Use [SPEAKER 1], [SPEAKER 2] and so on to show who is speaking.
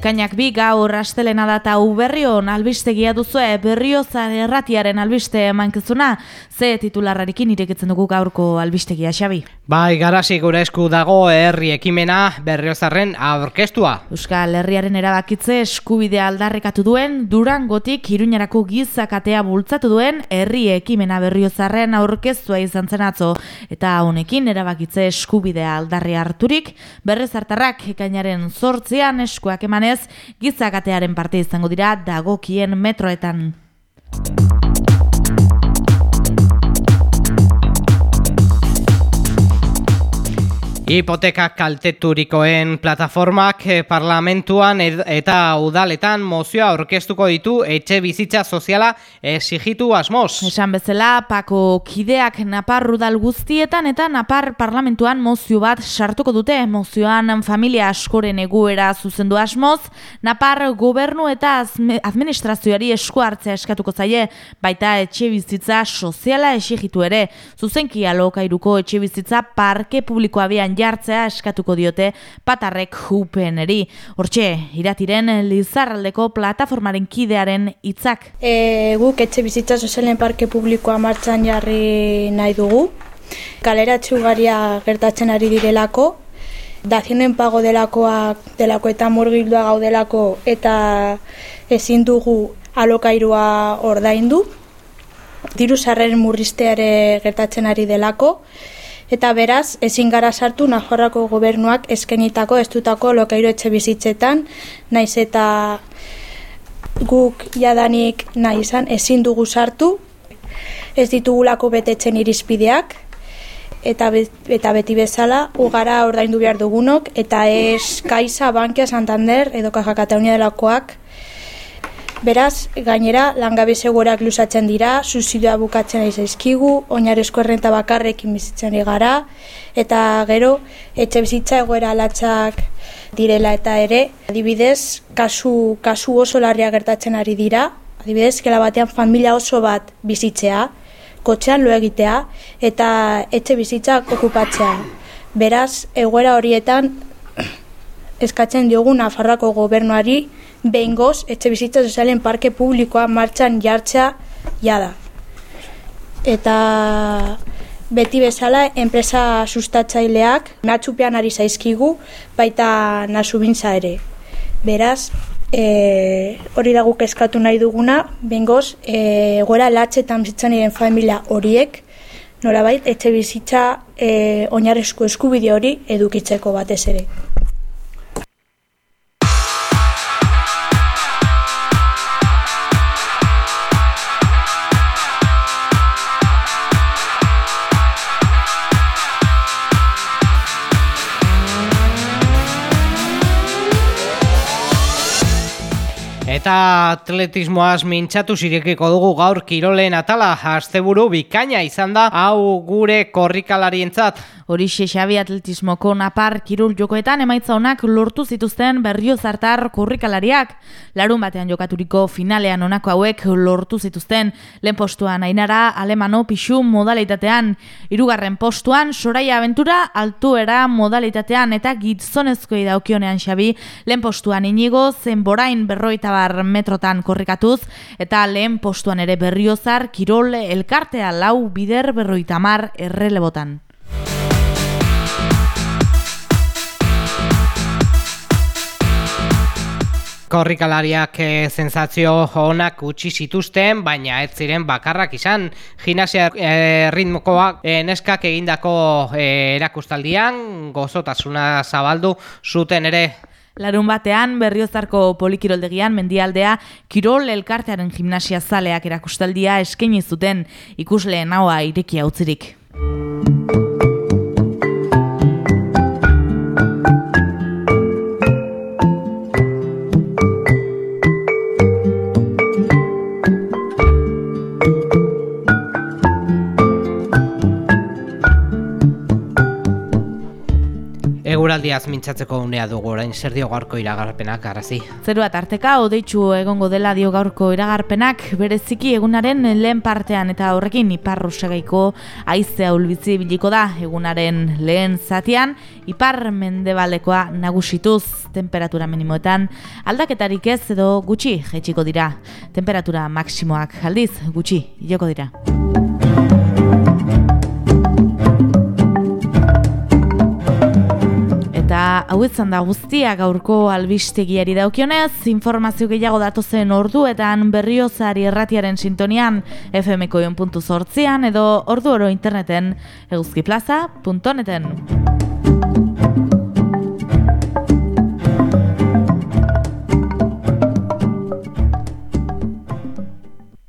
[SPEAKER 1] Ekainak bi gaur astelena data uberrion albistegia duzue berriozar erratiaren albiste mankezuna, ze titularrarekin ireketzen dugu gaurko albistegia, Xabi?
[SPEAKER 2] Bai, garasi gure esku dago herri ekimena berriozarren aurkestua.
[SPEAKER 1] Euskal Herriaren erabakitze eskubidea aldarrekatu duen, Durangotik Iruñarako gizakatea bultzatu duen herri ekimena berriozarren aurkeztua izan zen atzo. Eta honekin erabakitze eskubidea aldarri harturik, berrezartarrak ekainaren zortzean eskuak eman emanez, gizakatearen parte izango dira dagokien metroetan.
[SPEAKER 2] Hipoteka kalteturikoen plataformak eh, parlamentuan eta udaletan mozioa aurkeztuko ditu etxe bizitza soziala exigitu asmoz.
[SPEAKER 1] Esan bezala, pako kideak napar udal guztietan eta napar parlamentuan mozio bat sartuko dute. Mozioan familia askoren eguera zuzendu asmoz, napar gobernu eta administrazioari esku hartzea eskatuko zaie, baita etxe bizitza soziala exigitu ere. Zuzenki alokairuko etxe bizitza parke publikoa bian jartzea eskatuko diote patarrek jupeneri. Hortxe, iratiren Lizarraldeko plataformaren kidearen hitzak.
[SPEAKER 3] E, guk etxe bizitza sozialen parke publikoa martxan jarri nahi dugu. Kalera txugaria gertatzen ari direlako, dazionen pago delakoak delako eta murgildua gaudelako eta ezin dugu alokairua ordaindu. Diru sarren murrizteare gertatzen ari delako, eta beraz ezin gara sartu Nafarroako gobernuak eskenitako estutako lokairo etxe bizitzetan, naiz eta guk jadanik nahi izan ezin dugu sartu, ez ditugulako betetzen irizpideak, eta, eta beti bezala ugara ordaindu behar dugunok, eta ez Kaisa, Bankia, Santander edo Kaja Katalunia delakoak Beraz, gainera, langabe segurak lusatzen dira, suizidioa bukatzen ari zaizkigu, oinarezko errenta bakarrekin bizitzen gara, eta gero, etxe bizitza egoera alatzak direla eta ere, adibidez, kasu, kasu oso larria gertatzen ari dira, adibidez, gela batean familia oso bat bizitzea, kotxean lo egitea, eta etxe bizitza okupatzea. Beraz, egoera horietan, eskatzen diogu Nafarroako gobernuari, behin goz, etxe bizitza sozialen parke publikoa martxan jartzea jada. Eta beti bezala, enpresa sustatzaileak natxupean ari zaizkigu, baita nasubintza ere. Beraz, e, hori da guk eskatu nahi duguna, behin goz, e, gora latxetan bizitzan iren familia horiek, norabait, etxe bizitza e, oinarrezko eskubide hori edukitzeko batez ere.
[SPEAKER 2] Eta atletismoaz mintxatu zirekiko dugu gaur kirolen atala, asteburu bikaina izan da, hau gure korrikalarientzat.
[SPEAKER 1] Hori Xabi atletismoko napar kirul jokoetan emaitza honak lortu zituzten berrio zartar kurrikalariak. Larun batean jokaturiko finalean honako hauek lortu zituzten. Lehen postuan ainara alemano pixu modalitatean. Hirugarren postuan Soraia Aventura altuera modalitatean eta gitzonezkoei daukionean Xabi. Lehen postuan inigo zenborain berroita bar metrotan korrikatuz. Eta lehen postuan ere berriozar kirol elkartea lau bider berroita mar errelebotan.
[SPEAKER 2] Korrikalariak e, eh, sensazio honak utzi zituzten, baina ez ziren bakarrak izan gimnasia e, ritmokoak e, neskak egindako erakustaldian gozotasuna zabaldu zuten ere
[SPEAKER 1] Larun batean, berriozarko polikiroldegian mendialdea kirol elkartearen gimnasia zaleak erakustaldia eskaini zuten ikusleen haua irekia utzirik.
[SPEAKER 2] Eguraldiaz mintzatzeko unea dugu orain zer dio gaurko iragarpenak arazi.
[SPEAKER 1] Zerua tarteka, odeitzu egongo dela dio gaurko iragarpenak, bereziki egunaren lehen partean eta horrekin ipar rusegaiko aizea ulbizi biliko da egunaren lehen zatian, ipar mendebalekoa nagusituz temperatura minimoetan aldaketarik ez edo gutxi jaitsiko dira. Temperatura maksimoak aldiz gutxi joko dira. Hau izan da guztia gaurko albistegiari daukionez, informazio gehiago datozen orduetan berriozari erratiaren sintonian fmko edo ordu oro interneten eguzkiplaza.neten.